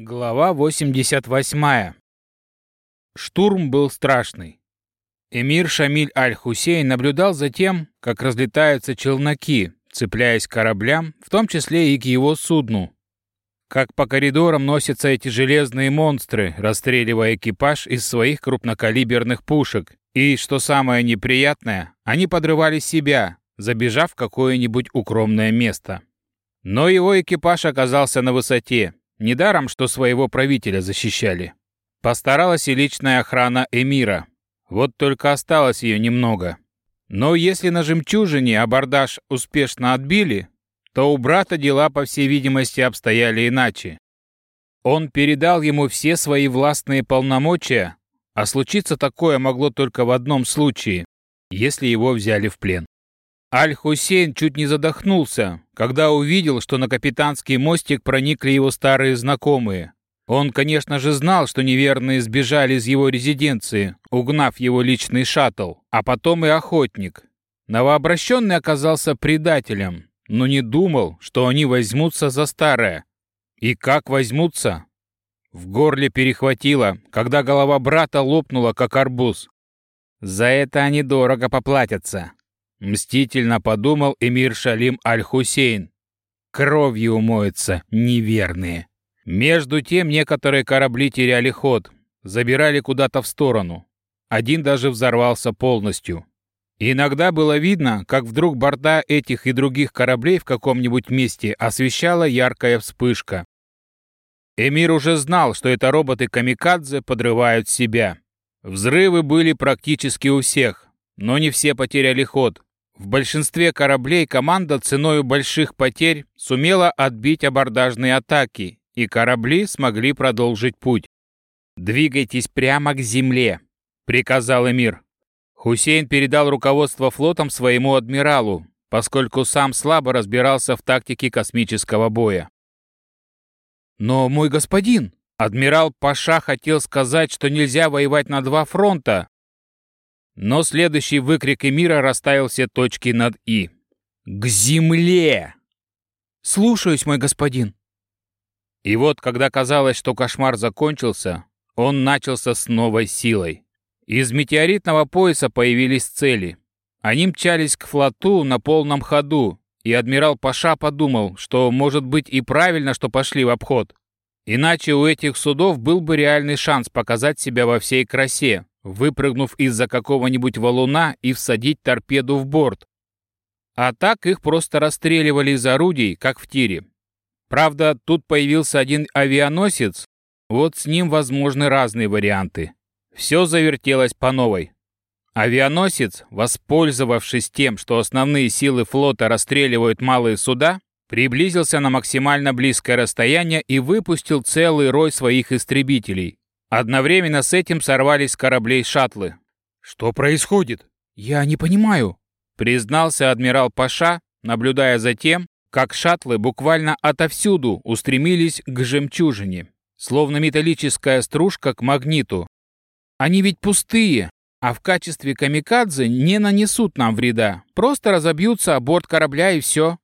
Глава 88. Штурм был страшный. Эмир Шамиль Аль-Хусейн наблюдал за тем, как разлетаются челноки, цепляясь к кораблям, в том числе и к его судну. Как по коридорам носятся эти железные монстры, расстреливая экипаж из своих крупнокалиберных пушек. И, что самое неприятное, они подрывали себя, забежав в какое-нибудь укромное место. Но его экипаж оказался на высоте, Недаром, что своего правителя защищали. Постаралась и личная охрана эмира. Вот только осталось ее немного. Но если на жемчужине абордаж успешно отбили, то у брата дела, по всей видимости, обстояли иначе. Он передал ему все свои властные полномочия, а случиться такое могло только в одном случае, если его взяли в плен. Аль-Хусейн чуть не задохнулся, когда увидел, что на капитанский мостик проникли его старые знакомые. Он, конечно же, знал, что неверные сбежали из его резиденции, угнав его личный шаттл, а потом и охотник. Новообращенный оказался предателем, но не думал, что они возьмутся за старое. И как возьмутся? В горле перехватило, когда голова брата лопнула, как арбуз. За это они дорого поплатятся. Мстительно подумал эмир Шалим Аль-Хусейн. Кровью умоются неверные. Между тем некоторые корабли теряли ход, забирали куда-то в сторону. Один даже взорвался полностью. Иногда было видно, как вдруг борта этих и других кораблей в каком-нибудь месте освещала яркая вспышка. Эмир уже знал, что это роботы-камикадзе подрывают себя. Взрывы были практически у всех, но не все потеряли ход. В большинстве кораблей команда ценой больших потерь сумела отбить абордажные атаки, и корабли смогли продолжить путь. «Двигайтесь прямо к земле», — приказал Эмир. Хусейн передал руководство флотом своему адмиралу, поскольку сам слабо разбирался в тактике космического боя. «Но, мой господин!» Адмирал Паша хотел сказать, что нельзя воевать на два фронта, но следующий выкрик Эмира расставил все точки над «и». «К земле!» «Слушаюсь, мой господин». И вот, когда казалось, что кошмар закончился, он начался с новой силой. Из метеоритного пояса появились цели. Они мчались к флоту на полном ходу, и адмирал Паша подумал, что, может быть, и правильно, что пошли в обход. Иначе у этих судов был бы реальный шанс показать себя во всей красе, выпрыгнув из-за какого-нибудь валуна и всадить торпеду в борт. А так их просто расстреливали из орудий, как в тире. Правда, тут появился один авианосец, вот с ним возможны разные варианты. Все завертелось по новой. Авианосец, воспользовавшись тем, что основные силы флота расстреливают малые суда, приблизился на максимально близкое расстояние и выпустил целый рой своих истребителей, Одновременно с этим сорвались с кораблей шаттлы. «Что происходит?» «Я не понимаю», — признался адмирал Паша, наблюдая за тем, как шаттлы буквально отовсюду устремились к жемчужине, словно металлическая стружка к магниту. «Они ведь пустые, а в качестве камикадзе не нанесут нам вреда, просто разобьются о борт корабля и все».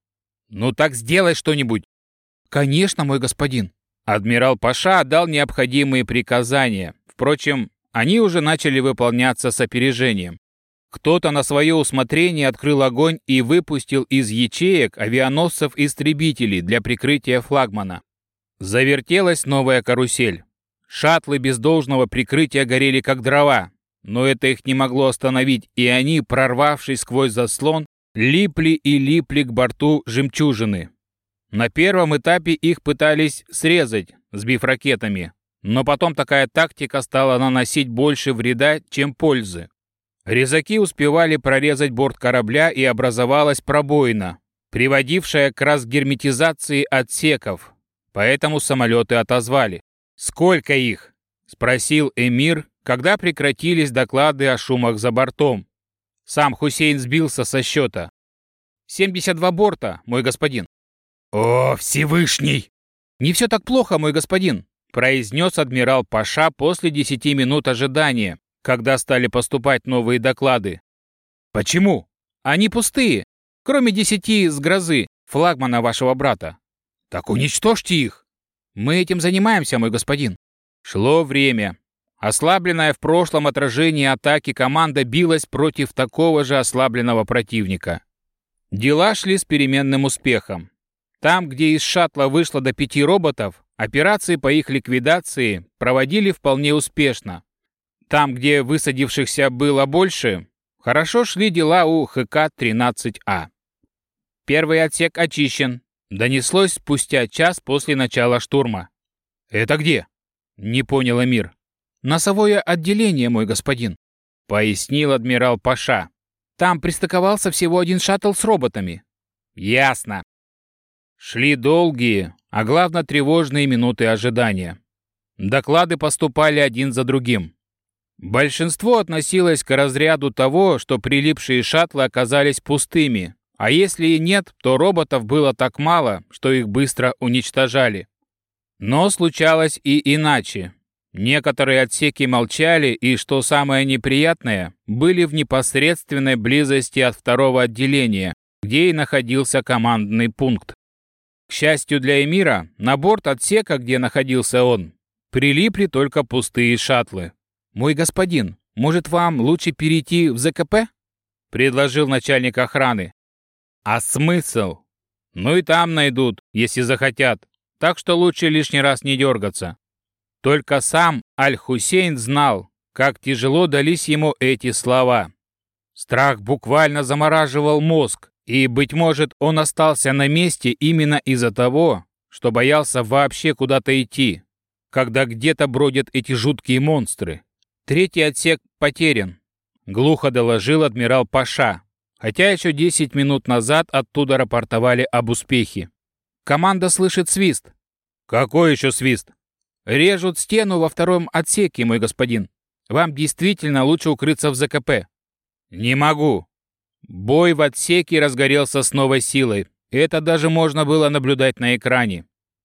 «Ну так сделай что-нибудь». «Конечно, мой господин». Адмирал Паша отдал необходимые приказания. Впрочем, они уже начали выполняться с опережением. Кто-то на свое усмотрение открыл огонь и выпустил из ячеек авианосцев-истребителей для прикрытия флагмана. Завертелась новая карусель. Шаттлы без должного прикрытия горели как дрова, но это их не могло остановить, и они, прорвавшись сквозь заслон, липли и липли к борту жемчужины, на первом этапе их пытались срезать, сбив ракетами, но потом такая тактика стала наносить больше вреда, чем пользы. Резаки успевали прорезать борт корабля и образовалась пробоина, приводившая к разгерметизации отсеков, поэтому самолеты отозвали. «Сколько их?» — спросил эмир, когда прекратились доклады о шумах за бортом. Сам Хусейн сбился со счета. «72 борта, мой господин». «О, Всевышний!» «Не все так плохо, мой господин», — произнес адмирал Паша после десяти минут ожидания, когда стали поступать новые доклады. «Почему?» «Они пустые, кроме десяти с грозы, флагмана вашего брата». «Так уничтожьте их!» Мы этим занимаемся, мой господин. Шло время. Ослабленная в прошлом отражении атаки команда билась против такого же ослабленного противника. Дела шли с переменным успехом. Там, где из шаттла вышло до пяти роботов, операции по их ликвидации проводили вполне успешно. Там, где высадившихся было больше, хорошо шли дела у ХК-13А. Первый отсек очищен. Донеслось спустя час после начала штурма. «Это где?» — не понял Эмир. «Носовое отделение, мой господин», — пояснил адмирал Паша. «Там пристыковался всего один шаттл с роботами». «Ясно». Шли долгие, а главное тревожные минуты ожидания. Доклады поступали один за другим. Большинство относилось к разряду того, что прилипшие шаттлы оказались пустыми, а если и нет, то роботов было так мало, что их быстро уничтожали. Но случалось и иначе. Некоторые отсеки молчали и, что самое неприятное, были в непосредственной близости от второго отделения, где и находился командный пункт. Счастью для Эмира, на борт отсека, где находился он, прилипли только пустые шаттлы. «Мой господин, может, вам лучше перейти в ЗКП?» — предложил начальник охраны. «А смысл? Ну и там найдут, если захотят, так что лучше лишний раз не дергаться». Только сам Аль-Хусейн знал, как тяжело дались ему эти слова. Страх буквально замораживал мозг, и, быть может, он остался на месте именно из-за того, что боялся вообще куда-то идти, когда где-то бродят эти жуткие монстры. Третий отсек потерян, глухо доложил адмирал Паша, хотя еще 10 минут назад оттуда рапортовали об успехе. Команда слышит свист. Какой еще свист? Режут стену во втором отсеке, мой господин. Вам действительно лучше укрыться в ЗКП. Не могу. Бой в отсеке разгорелся с новой силой. Это даже можно было наблюдать на экране.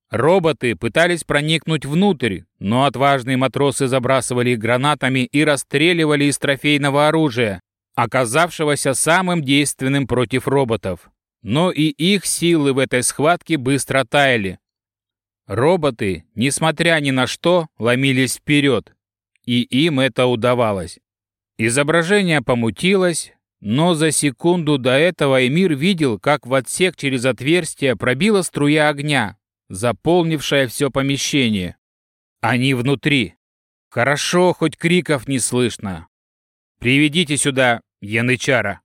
Роботы пытались проникнуть внутрь, но отважные матросы забрасывали их гранатами и расстреливали из трофейного оружия, оказавшегося самым действенным против роботов. Но и их силы в этой схватке быстро таяли. Роботы, несмотря ни на что, ломились вперед, и им это удавалось. Изображение помутилось, но за секунду до этого Эмир видел, как в отсек через отверстие пробила струя огня, заполнившая все помещение. Они внутри. Хорошо, хоть криков не слышно. «Приведите сюда Янычара!»